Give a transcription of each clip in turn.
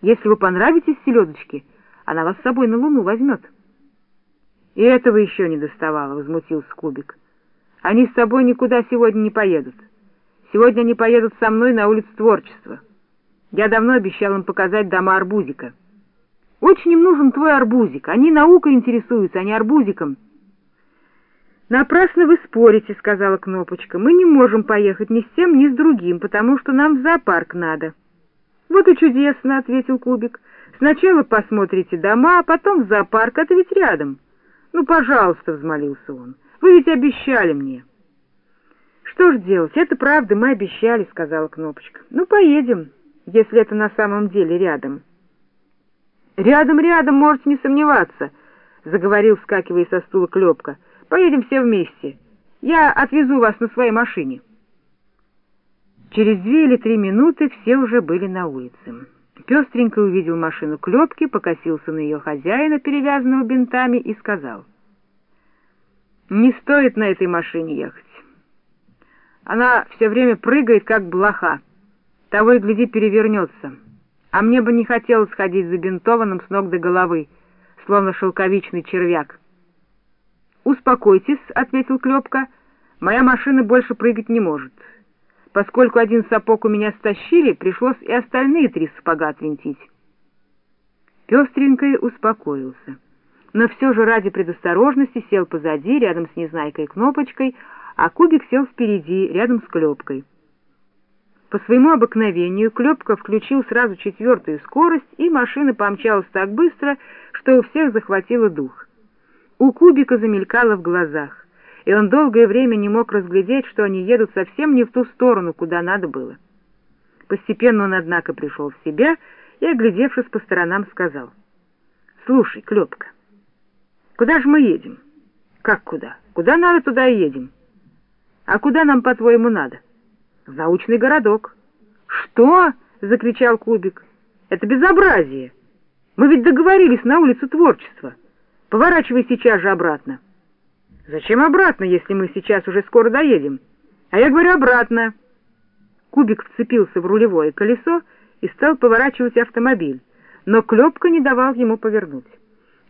Если вы понравитесь селедочке, она вас с собой на луну возьмет». «И этого еще не доставало», — возмутился Кубик. «Они с собой никуда сегодня не поедут. Сегодня они поедут со мной на улицу Творчества. Я давно обещал им показать дома арбузика. Очень им нужен твой арбузик. Они наукой интересуются, а не арбузиком». «Напрасно вы спорите», — сказала Кнопочка. «Мы не можем поехать ни с тем, ни с другим, потому что нам в зоопарк надо». «Вот и чудесно», — ответил Кубик. «Сначала посмотрите дома, а потом в зоопарк, это ведь рядом». «Ну, пожалуйста», — взмолился он, — «вы ведь обещали мне». «Что ж делать, это правда, мы обещали», — сказала Кнопочка. «Ну, поедем, если это на самом деле рядом». «Рядом-рядом, можете не сомневаться», — заговорил, вскакивая со стула Клепка. Поедем все вместе. Я отвезу вас на своей машине». Через две или три минуты все уже были на улице. Пестренько увидел машину Клепки, покосился на ее хозяина, перевязанного бинтами, и сказал. «Не стоит на этой машине ехать. Она все время прыгает, как блоха. Того и гляди перевернется. А мне бы не хотелось ходить забинтованным с ног до головы, словно шелковичный червяк. «Успокойтесь», — ответил Клепка, — «моя машина больше прыгать не может. Поскольку один сапог у меня стащили, пришлось и остальные три сапога отвинтить». Пестренький успокоился, но все же ради предосторожности сел позади, рядом с Незнайкой Кнопочкой, а Кубик сел впереди, рядом с Клепкой. По своему обыкновению Клепка включил сразу четвертую скорость, и машина помчалась так быстро, что у всех захватило дух. У Кубика замелькало в глазах, и он долгое время не мог разглядеть, что они едут совсем не в ту сторону, куда надо было. Постепенно он, однако, пришел в себя и, оглядевшись по сторонам, сказал, «Слушай, Клепка, куда же мы едем?» «Как куда? Куда надо, туда и едем». «А куда нам, по-твоему, надо?» «В научный городок». «Что?» — закричал Кубик. «Это безобразие! Мы ведь договорились на улицу творчества». Поворачивай сейчас же обратно. Зачем обратно, если мы сейчас уже скоро доедем? А я говорю обратно. Кубик вцепился в рулевое колесо и стал поворачивать автомобиль, но Клепка не давал ему повернуть.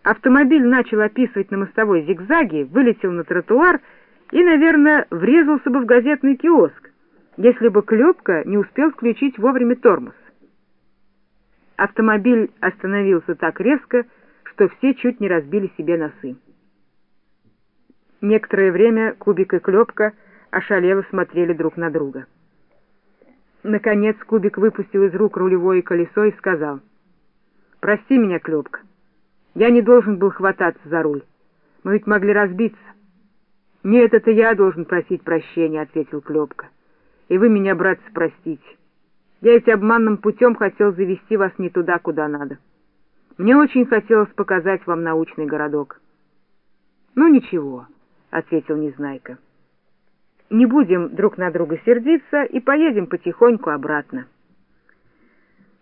Автомобиль начал описывать на мостовой зигзаги, вылетел на тротуар и, наверное, врезался бы в газетный киоск, если бы Клепка не успел включить вовремя тормоз. Автомобиль остановился так резко, что все чуть не разбили себе носы. Некоторое время Кубик и Клепка ошалело смотрели друг на друга. Наконец Кубик выпустил из рук рулевое колесо и сказал, «Прости меня, Клепка, я не должен был хвататься за руль. Мы ведь могли разбиться». «Нет, это я должен просить прощения», — ответил Клепка. «И вы меня, братцы, простите. Я ведь обманным путем хотел завести вас не туда, куда надо». Мне очень хотелось показать вам научный городок. — Ну, ничего, — ответил Незнайка. — Не будем друг на друга сердиться и поедем потихоньку обратно.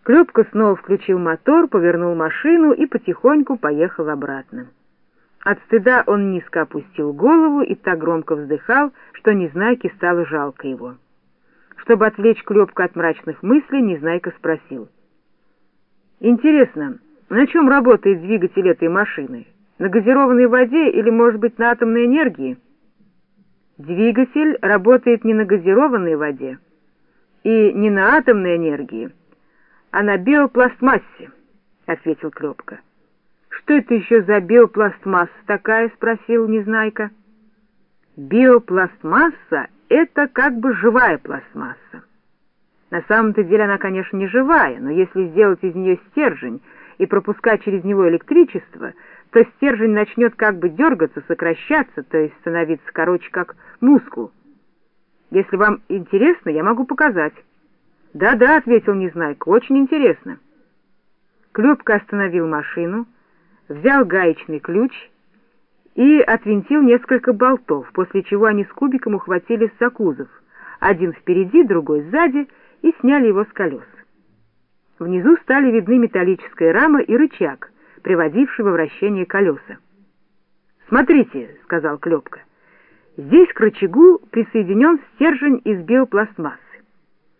Клепка снова включил мотор, повернул машину и потихоньку поехал обратно. От стыда он низко опустил голову и так громко вздыхал, что Незнайке стало жалко его. Чтобы отвлечь Клепку от мрачных мыслей, Незнайка спросил. «Интересно, на чем работает двигатель этой машины? На газированной воде или, может быть, на атомной энергии? Двигатель работает не на газированной воде и не на атомной энергии, а на биопластмассе, — ответил Клепка. «Что это еще за биопластмасса такая?» — спросил Незнайка. «Биопластмасса — это как бы живая пластмасса. На самом-то деле она, конечно, не живая, но если сделать из нее стержень — и пропускать через него электричество, то стержень начнет как бы дергаться, сокращаться, то есть становиться короче, как мускул. Если вам интересно, я могу показать. «Да-да», — ответил Незнайка, — «очень интересно». Клепка остановил машину, взял гаечный ключ и отвинтил несколько болтов, после чего они с кубиком ухватились за кузов, один впереди, другой сзади, и сняли его с колес. Внизу стали видны металлическая рама и рычаг, приводивший во вращение колеса. «Смотрите», — сказал Клепка, — «здесь к рычагу присоединен стержень из биопластмасс.